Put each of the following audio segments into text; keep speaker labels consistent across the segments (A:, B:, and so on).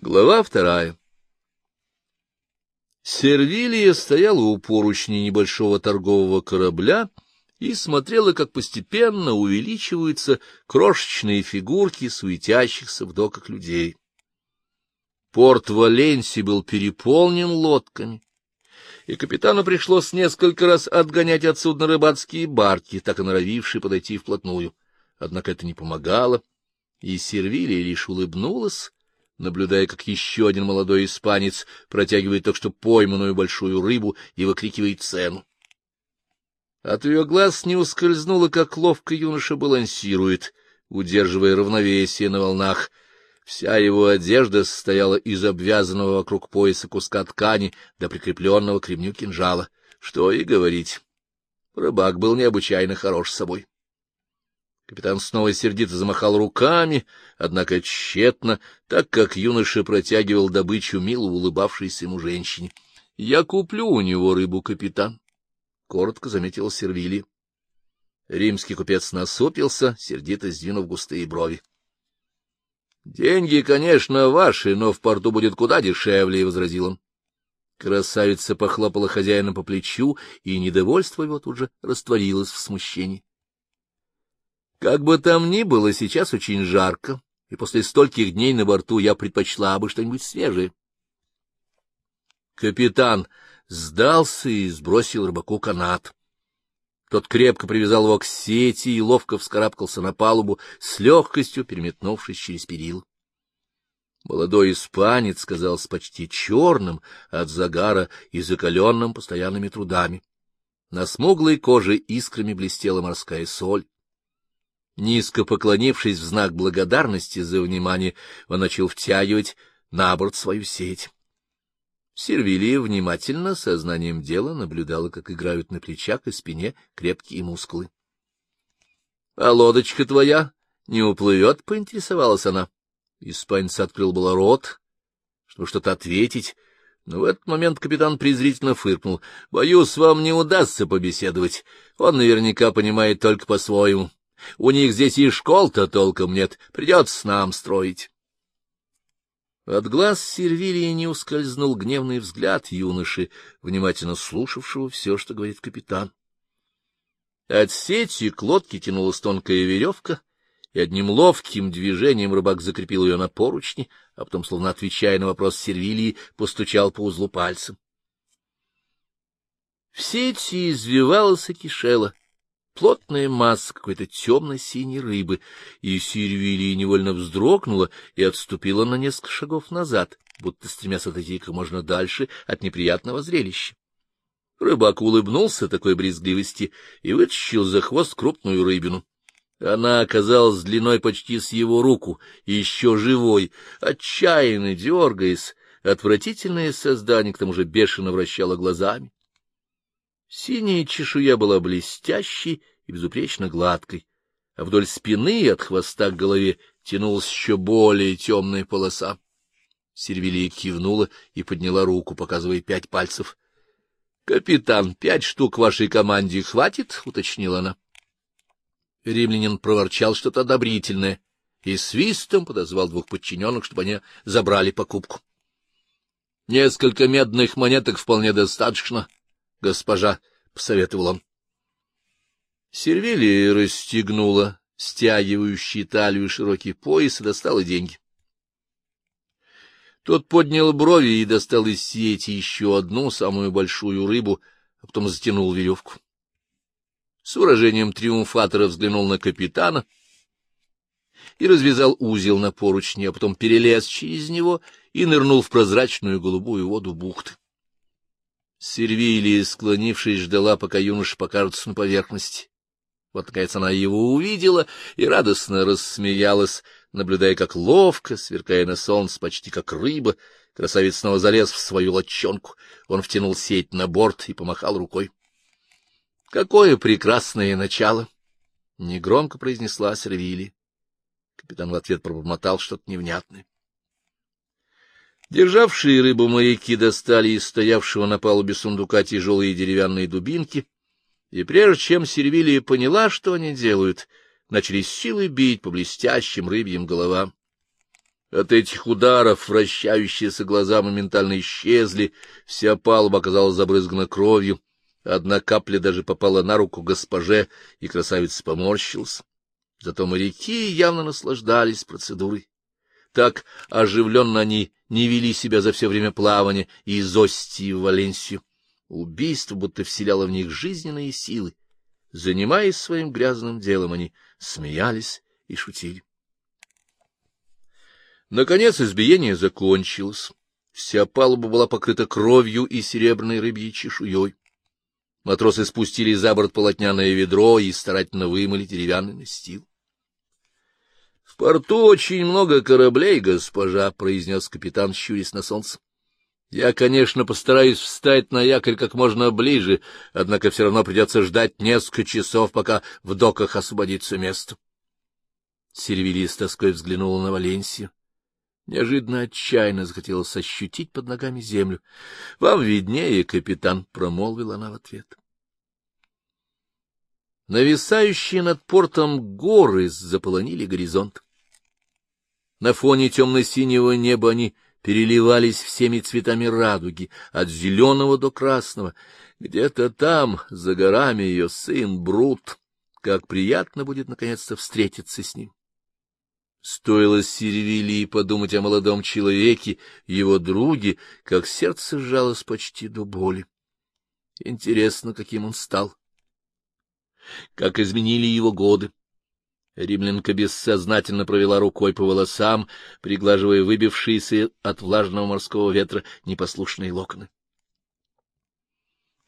A: Глава вторая Сервилия стояла у поручни небольшого торгового корабля и смотрела, как постепенно увеличиваются крошечные фигурки суетящихся в доках людей. Порт Валенсии был переполнен лодками, и капитану пришлось несколько раз отгонять от судна рыбацкие барки, так и норовившие подойти вплотную. Однако это не помогало, и Сервилия лишь улыбнулась, наблюдая, как еще один молодой испанец протягивает только что пойманную большую рыбу и выкрикивает цену. От ее глаз не ускользнуло, как ловко юноша балансирует, удерживая равновесие на волнах. Вся его одежда состояла из обвязанного вокруг пояса куска ткани до прикрепленного к ремню кинжала. Что и говорить. Рыбак был необычайно хорош собой. Капитан снова сердито замахал руками, однако тщетно, так как юноша протягивал добычу мило улыбавшейся ему женщине. — Я куплю у него рыбу, капитан, — коротко заметил Сервили. Римский купец насупился, сердито сдвинув густые брови. — Деньги, конечно, ваши, но в порту будет куда дешевле, — возразил он. Красавица похлопала хозяина по плечу, и недовольство его тут же растворилось в смущении. Как бы там ни было, сейчас очень жарко, и после стольких дней на борту я предпочла бы что-нибудь свежее. Капитан сдался и сбросил рыбаку канат. Тот крепко привязал его к сети и ловко вскарабкался на палубу, с легкостью переметнувшись через перил. Молодой испанец казался почти черным от загара и закаленным постоянными трудами. На смуглой коже искрами блестела морская соль. Низко поклонившись в знак благодарности за внимание, он начал втягивать на борт свою сеть. Сервилия внимательно, сознанием дела, наблюдала, как играют на плечах и спине крепкие мускулы. — А лодочка твоя не уплывет? — поинтересовалась она. Испанец открыл было рот, чтобы что-то ответить, но в этот момент капитан презрительно фыркнул. — Боюсь, вам не удастся побеседовать. Он наверняка понимает только по-своему. У них здесь и школ-то толком нет, придется нам строить. От глаз Сервилии не ускользнул гневный взгляд юноши, внимательно слушавшего все, что говорит капитан. От сети к лодке тянулась тонкая веревка, и одним ловким движением рыбак закрепил ее на поручни, а потом, словно отвечая на вопрос Сервилии, постучал по узлу пальцем. В сети извивалась и кишела, плотная масса какой-то темно-синей рыбы, и Сильвилия невольно вздрогнула и отступила на несколько шагов назад, будто стремясь отойти как можно дальше от неприятного зрелища. Рыбак улыбнулся такой брезгливости и вытащил за хвост крупную рыбину. Она оказалась длиной почти с его руку, еще живой, отчаянно дергаясь, отвратительное создание к тому же бешено вращало глазами. Синяя чешуя была блестящей и безупречно гладкой, а вдоль спины от хвоста к голове тянулась еще более темная полоса. Сервилия кивнула и подняла руку, показывая пять пальцев. — Капитан, пять штук вашей команде хватит? — уточнила она. Римлянин проворчал что-то одобрительное и свистом подозвал двух подчиненных, чтобы они забрали покупку. — Несколько медных монеток вполне достаточно, — госпожа, — посоветовал он. Сервилия расстегнула стягивающий талию широкий пояс и достала деньги. Тот поднял брови и достал из сети еще одну, самую большую рыбу, а потом затянул веревку. С выражением триумфатора взглянул на капитана и развязал узел на поручне, а потом перелез через него и нырнул в прозрачную голубую воду бухты. Сервилия, склонившись, ждала, пока юноша покажется на поверхности. Вот, наконец, она его увидела и радостно рассмеялась, наблюдая, как ловко, сверкая на солнце, почти как рыба, красавец снова залез в свою лодчонку. Он втянул сеть на борт и помахал рукой. — Какое прекрасное начало! — негромко произнесла Сервилия. Капитан в ответ пробормотал что-то невнятное. Державшие рыбу моряки достали из стоявшего на палубе сундука тяжелые деревянные дубинки, и прежде чем Сервилия поняла, что они делают, начали с силой бить по блестящим рыбьим головам. От этих ударов вращающиеся глаза моментально исчезли, вся палуба оказалась забрызгана кровью, одна капля даже попала на руку госпоже, и красавица поморщился. Зато моряки явно наслаждались процедурой. Так оживленно они не вели себя за все время плавания из Остии в Валенсию. Убийство будто вселяло в них жизненные силы. Занимаясь своим грязным делом, они смеялись и шутили. Наконец избиение закончилось. Вся палуба была покрыта кровью и серебряной рыбьей чешуей. Матросы спустили за борт полотняное ведро и старательно вымыли деревянный настил. — порту очень много кораблей, госпожа, — произнес капитан, щурясь на солнце. — Я, конечно, постараюсь встать на якорь как можно ближе, однако все равно придется ждать несколько часов, пока в доках освободится место. Сервилия с тоской взглянула на Валенсию. Неожиданно отчаянно захотелось ощутить под ногами землю. — Вам виднее, капитан, — промолвила она в ответ. Нависающие над портом горы заполонили горизонт. На фоне темно-синего неба они переливались всеми цветами радуги, от зеленого до красного. Где-то там, за горами, ее сын Брут. Как приятно будет наконец-то встретиться с ним. Стоило Сервилии подумать о молодом человеке, его друге, как сердце сжалось почти до боли. Интересно, каким он стал. Как изменили его годы. Римлянка бессознательно провела рукой по волосам, приглаживая выбившиеся от влажного морского ветра непослушные локоны.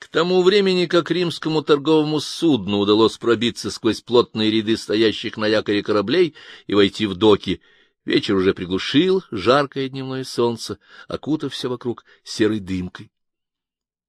A: К тому времени, как римскому торговому судну удалось пробиться сквозь плотные ряды стоящих на якоре кораблей и войти в доки, вечер уже приглушил жаркое дневное солнце, окутав все вокруг серой дымкой.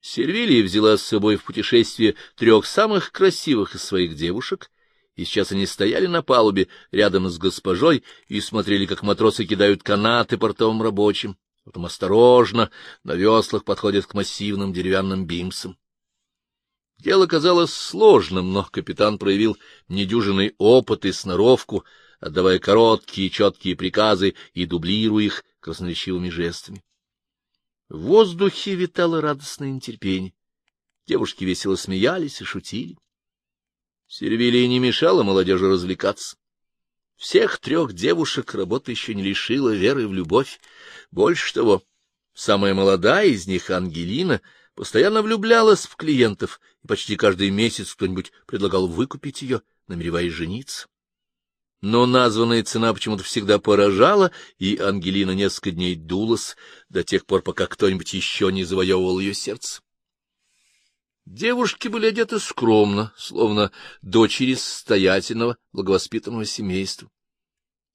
A: Сервилия взяла с собой в путешествие трех самых красивых из своих девушек, и сейчас они стояли на палубе рядом с госпожой и смотрели, как матросы кидают канаты портовым рабочим, потом осторожно на веслах подходят к массивным деревянным бимсам. Дело казалось сложным, но капитан проявил недюжинный опыт и сноровку, отдавая короткие четкие приказы и дублируя их красноречивыми жестами. В воздухе витало радостное нетерпение. Девушки весело смеялись и шутили. Сервилия не мешала молодежи развлекаться. Всех трех девушек работа еще не лишила веры в любовь. Больше того, самая молодая из них, Ангелина, — постоянно влюблялась в клиентов, и почти каждый месяц кто-нибудь предлагал выкупить ее, намереваясь жениться. Но названная цена почему-то всегда поражала, и Ангелина несколько дней дулась до тех пор, пока кто-нибудь еще не завоевывал ее сердце. Девушки были одеты скромно, словно дочери состоятельного, благовоспитанного семейства.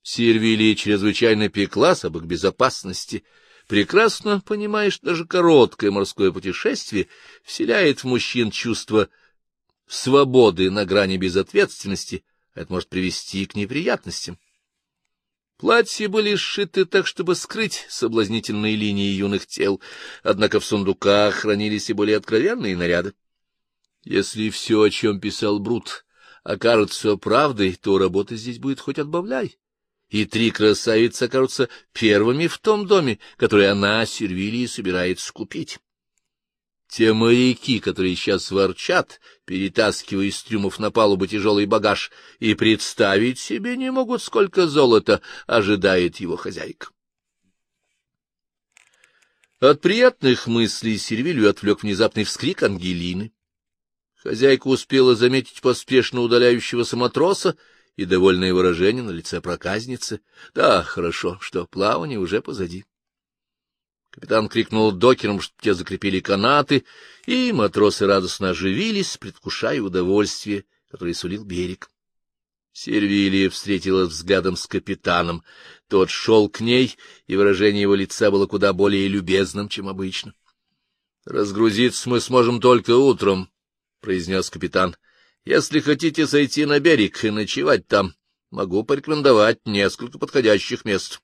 A: Сервилия чрезвычайно пеклась об их безопасности — прекрасно понимаешь, даже короткое морское путешествие вселяет в мужчин чувство свободы на грани безответственности, это может привести к неприятностям. Платья были сшиты так, чтобы скрыть соблазнительные линии юных тел, однако в сундуках хранились и более откровенные наряды. Если все, о чем писал Брут, окажется правдой, то работы здесь будет хоть отбавляй и три красавицы окажутся первыми в том доме, который она, Сервилии, собирается купить. Те моряки, которые сейчас ворчат, перетаскивая из трюмов на палубу тяжелый багаж, и представить себе не могут, сколько золота ожидает его хозяйка. От приятных мыслей Сервилью отвлек внезапный вскрик Ангелины. Хозяйка успела заметить поспешно удаляющегося матроса и довольное выражение на лице проказницы. Да, хорошо, что плавание уже позади. Капитан крикнул докерам, что те закрепили канаты, и матросы радостно оживились, предвкушая удовольствие, которое сулил берег. Сервилия встретилась взглядом с капитаном. Тот шел к ней, и выражение его лица было куда более любезным, чем обычно. — Разгрузиться мы сможем только утром, — произнес капитан. Если хотите сойти на берег и ночевать там, могу порекомендовать несколько подходящих мест.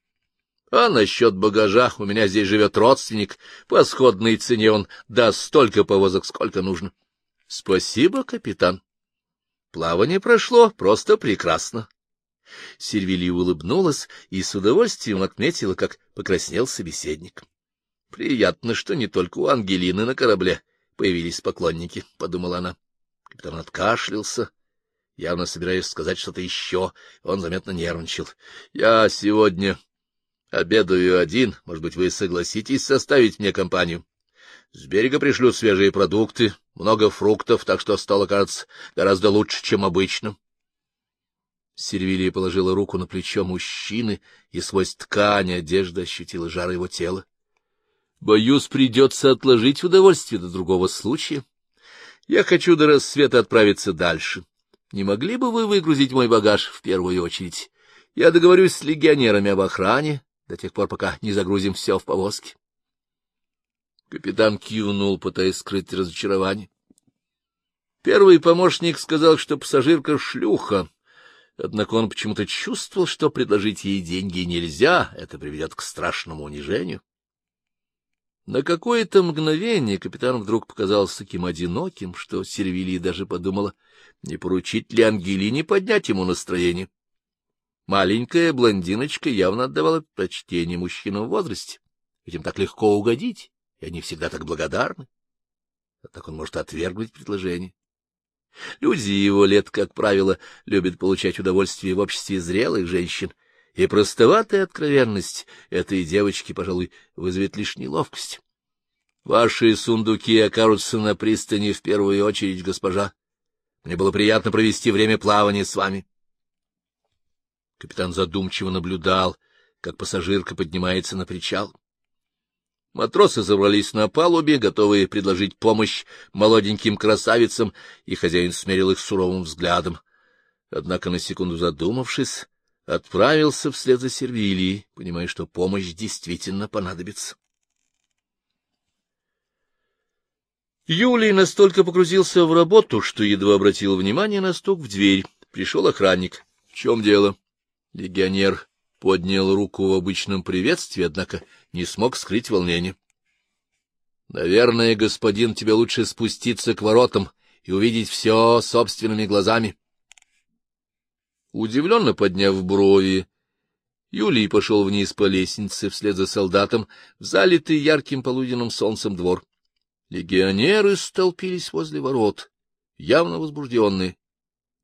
A: А насчет багажа у меня здесь живет родственник, по сходной цене он даст столько повозок, сколько нужно. Спасибо, капитан. Плавание прошло просто прекрасно. Сервилия улыбнулась и с удовольствием отметила, как покраснел собеседник. Приятно, что не только у Ангелины на корабле появились поклонники, — подумала она. Капитан откашлялся, явно собираясь сказать что-то еще. Он заметно нервничал. — Я сегодня обедаю один. Может быть, вы согласитесь составить мне компанию? С берега пришлют свежие продукты, много фруктов, так что стало, кажется, гораздо лучше, чем обычно. Сервилия положила руку на плечо мужчины, и сквозь ткань одежды ощутила жар его тела. — Боюсь, придется отложить удовольствие до другого случая. Я хочу до рассвета отправиться дальше. Не могли бы вы выгрузить мой багаж в первую очередь? Я договорюсь с легионерами об охране до тех пор, пока не загрузим все в повозке. Капитан кивнул, пытаясь скрыть разочарование. Первый помощник сказал, что пассажирка — шлюха, однако он почему-то чувствовал, что предложить ей деньги нельзя, это приведет к страшному унижению. На какое-то мгновение капитан вдруг показался таким одиноким, что Сервилия даже подумала, не поручить ли Ангелине поднять ему настроение. Маленькая блондиночка явно отдавала почтение мужчинам в возрасте, ведь им так легко угодить, и они всегда так благодарны. А так он может отвергнуть предложение. Люди его лет, как правило, любят получать удовольствие в обществе зрелых женщин, и простоватая откровенность этой девочки, пожалуй, вызовет лишь неловкость. Ваши сундуки окажутся на пристани в первую очередь, госпожа. Мне было приятно провести время плавания с вами. Капитан задумчиво наблюдал, как пассажирка поднимается на причал. Матросы забрались на палубе, готовые предложить помощь молоденьким красавицам, и хозяин смерил их суровым взглядом. Однако, на секунду задумавшись, отправился вслед за Сервилией, понимая, что помощь действительно понадобится. Юлий настолько погрузился в работу, что едва обратил внимание на стук в дверь. Пришел охранник. — В чем дело? Легионер поднял руку в обычном приветствии, однако не смог скрыть волнение. — Наверное, господин, тебе лучше спуститься к воротам и увидеть все собственными глазами. Удивленно подняв брови, Юлий пошел вниз по лестнице вслед за солдатом в залитый ярким полуденным солнцем двор. Легионеры столпились возле ворот, явно возбужденные.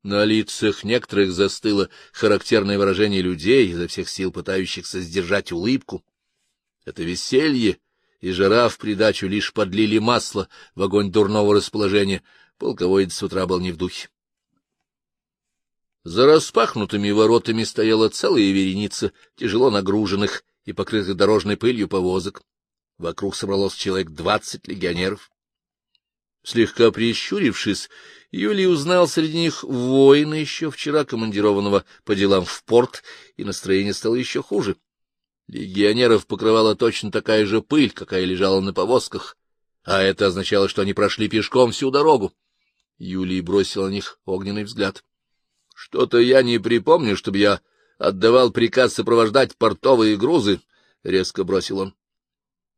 A: На лицах некоторых застыло характерное выражение людей, изо всех сил пытающихся сдержать улыбку. Это веселье и жара в придачу лишь подлили масло в огонь дурного расположения. Полководец с утра был не в духе. За распахнутыми воротами стояла целая вереница тяжело нагруженных и покрытых дорожной пылью повозок. Вокруг собралось человек двадцать легионеров. Слегка прищурившись, Юлий узнал среди них воина, еще вчера командированного по делам в порт, и настроение стало еще хуже. Легионеров покрывала точно такая же пыль, какая лежала на повозках, а это означало, что они прошли пешком всю дорогу. Юлий бросил на них огненный взгляд. Что-то я не припомню, чтобы я отдавал приказ сопровождать портовые грузы, — резко бросил он.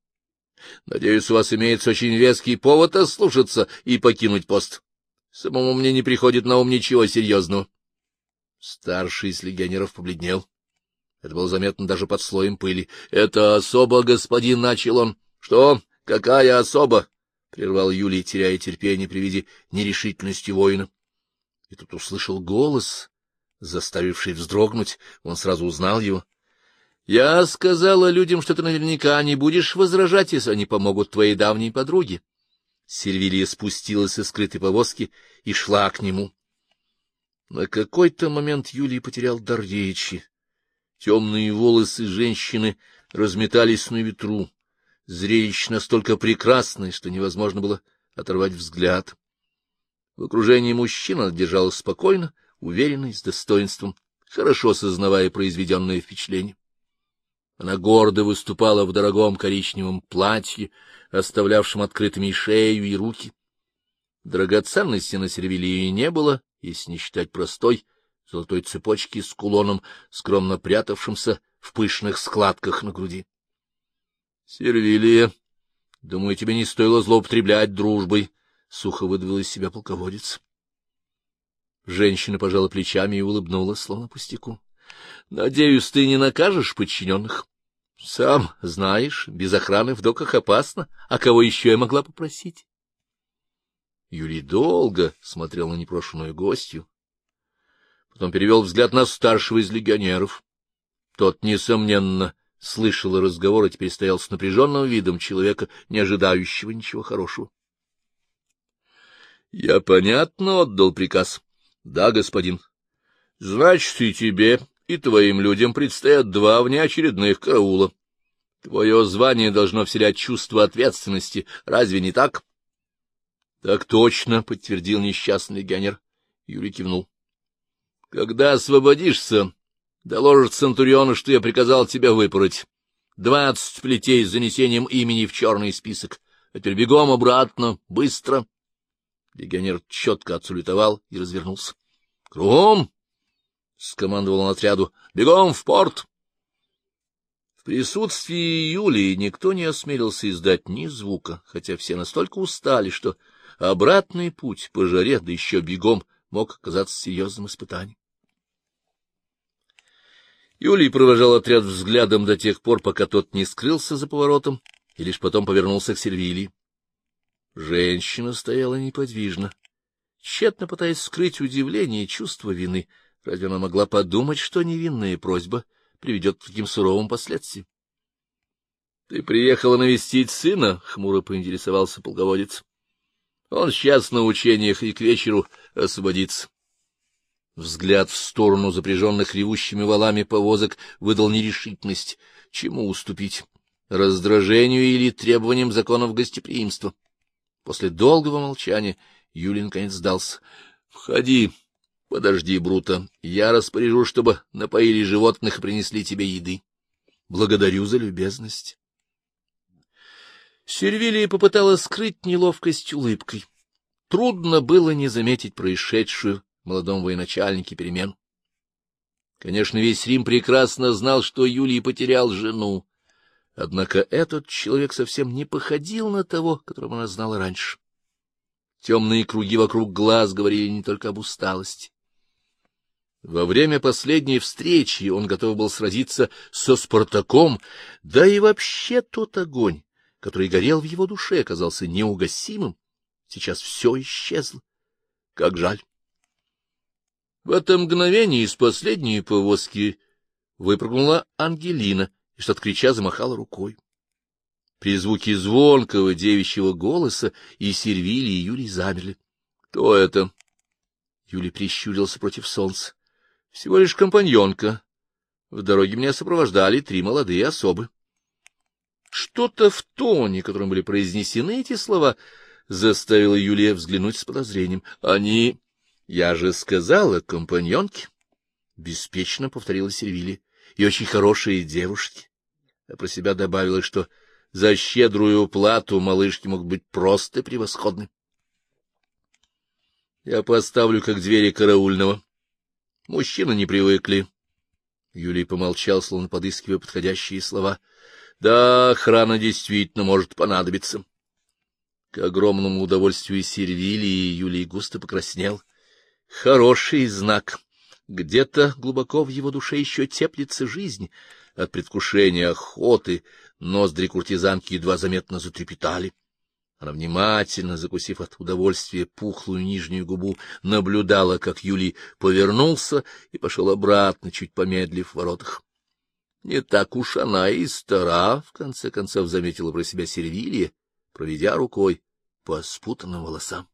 A: — Надеюсь, у вас имеется очень веский повод ослушаться и покинуть пост. Самому мне не приходит на ум ничего серьезного. Старший из легионеров побледнел. Это было заметно даже под слоем пыли. — Это особо, господин, — начал он. — Что? Какая особа? — прервал Юлий, теряя терпение при виде нерешительности воина и тут услышал голос, заставивший вздрогнуть, он сразу узнал его. — Я сказала людям, что ты наверняка не будешь возражать, если они помогут твоей давней подруге. Сервилия спустилась из скрытой повозки и шла к нему. На какой-то момент Юлий потерял дар речи. Темные волосы женщины разметались на ветру. Зрелище настолько прекрасное, что невозможно было оторвать взгляд. В окружении мужчин она держалась спокойно, уверенно с достоинством, хорошо сознавая произведенное впечатление. Она гордо выступала в дорогом коричневом платье, оставлявшем открытыми шею, и руки. Драгоценности на сервелии не было, если не считать простой, золотой цепочки с кулоном, скромно прятавшимся в пышных складках на груди. — Сервилия, думаю, тебе не стоило злоупотреблять дружбой, — сухо выдавил из себя полководец. Женщина пожала плечами и улыбнулась, словно пустяку. — Надеюсь, ты не накажешь подчиненных? — Сам знаешь, без охраны в доках опасно. А кого еще я могла попросить? Юрий долго смотрел на непрошенную гостью, потом перевел взгляд на старшего из легионеров. Тот, несомненно, слышал разговор и теперь стоял с напряженным видом человека, не ожидающего ничего хорошего. — Я понятно отдал приказ. — Да, господин. — Значит, и тебе, и твоим людям предстоят два внеочередных караула. Твое звание должно вселять чувство ответственности, разве не так? — Так точно, — подтвердил несчастный легионер. Юрий кивнул. — Когда освободишься, доложит Центуриону, что я приказал тебя выпороть. Двадцать плетей с занесением имени в черный список. А теперь бегом обратно, быстро. Легионер четко отсулетовал и развернулся. — Кругом! — скомандовал он отряду. — Бегом в порт! В присутствии Юлии никто не осмелился издать ни звука, хотя все настолько устали, что обратный путь по жаре, да еще бегом, мог оказаться серьезным испытанием. Юлий провожал отряд взглядом до тех пор, пока тот не скрылся за поворотом, и лишь потом повернулся к Сервилии. Женщина стояла неподвижно, тщетно пытаясь скрыть удивление и чувство вины. Разве она могла подумать, что невинная просьба приведет к таким суровым последствиям? — Ты приехала навестить сына? — хмуро поинтересовался полководец. — Он сейчас на учениях и к вечеру освободится. Взгляд в сторону запряженных ревущими валами повозок выдал нерешительность. Чему уступить? Раздражению или требованиям законов гостеприимства? После долгого молчания Юлин наконец сдался. — Входи, подожди, Брута. Я распоряжу, чтобы напоили животных и принесли тебе еды. Благодарю за любезность. Сервилия попыталась скрыть неловкость улыбкой. Трудно было не заметить происшедшую молодом военачальнике перемен. Конечно, весь Рим прекрасно знал, что Юлий потерял жену, однако этот человек совсем не походил на того, которого она знала раньше. Темные круги вокруг глаз говорили не только об усталости. Во время последней встречи он готов был сразиться со Спартаком, да и вообще тот огонь, который горел в его душе, оказался неугасимым. Сейчас все исчезло. Как жаль. В это мгновение из последней повозки выпрыгнула Ангелина и, что-то крича, замахала рукой. При звуке звонкого девичьего голоса и Сервили, и Юлий замерли. — Кто это? Юлий прищурился против солнца. — Всего лишь компаньонка. В дороге меня сопровождали три молодые особы. Что-то в тоне, которым были произнесены эти слова, заставило Юлия взглянуть с подозрением. Они я же сказала, компаньонки, — беспечно повторила Сервили, — и очень хорошие девушки. А про себя добавила, что за щедрую плату малышки могут быть просто превосходны. Я поставлю как двери караульного. Мужчины не привыкли. Юлий помолчал, словно подыскивая подходящие слова. Да, охрана действительно может понадобиться. К огромному удовольствию Сервилии Юлий густо покраснел. Хороший знак. Где-то глубоко в его душе еще теплится жизнь. От предвкушения охоты ноздри куртизанки едва заметно затрепетали. Она внимательно, закусив от удовольствия пухлую нижнюю губу, наблюдала, как Юлий повернулся и пошел обратно, чуть помедлив в воротах. Не так уж она и стара, в конце концов заметила про себя Сервилия, проведя рукой по спутанным волосам.